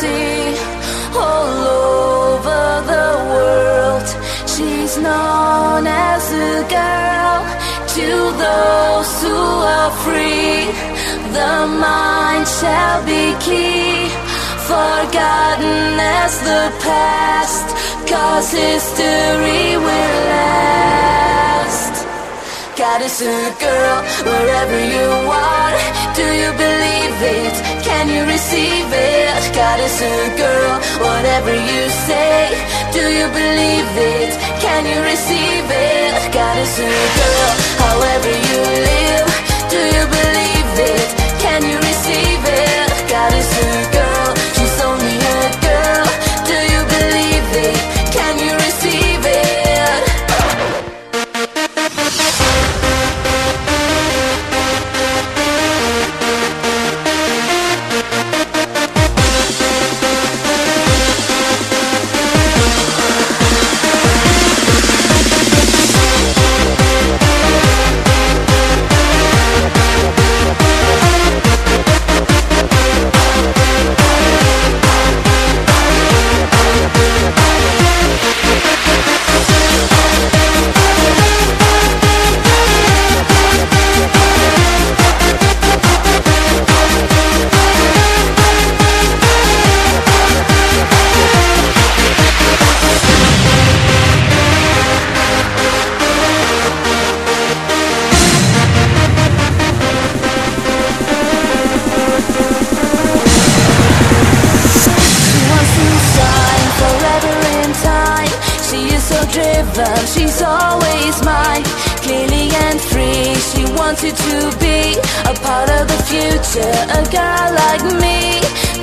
see all over the world. She's known as a girl to those who are free. The mind shall be key, forgotten as the past, cause history will last. God is a girl wherever you are. Do you believe it? Can you receive it? Goddess girl, whatever you say, do you believe it? Can you receive it? Goddess or girl, however you so driven, she's always mine. Clearly and free, she wanted to be a part of the future. A girl like me,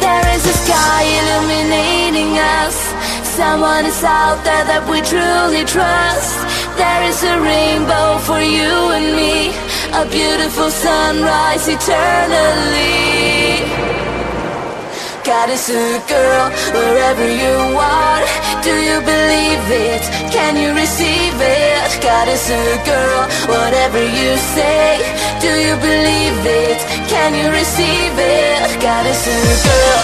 there is a sky illuminating us. Someone is out there that we truly trust. There is a rainbow for you and me, a beautiful sunrise eternally. Goddess girl, wherever you are, do you believe it? Can you receive it? Goddess or girl, whatever you say, do you believe it? Can you receive it? Goddess or girl,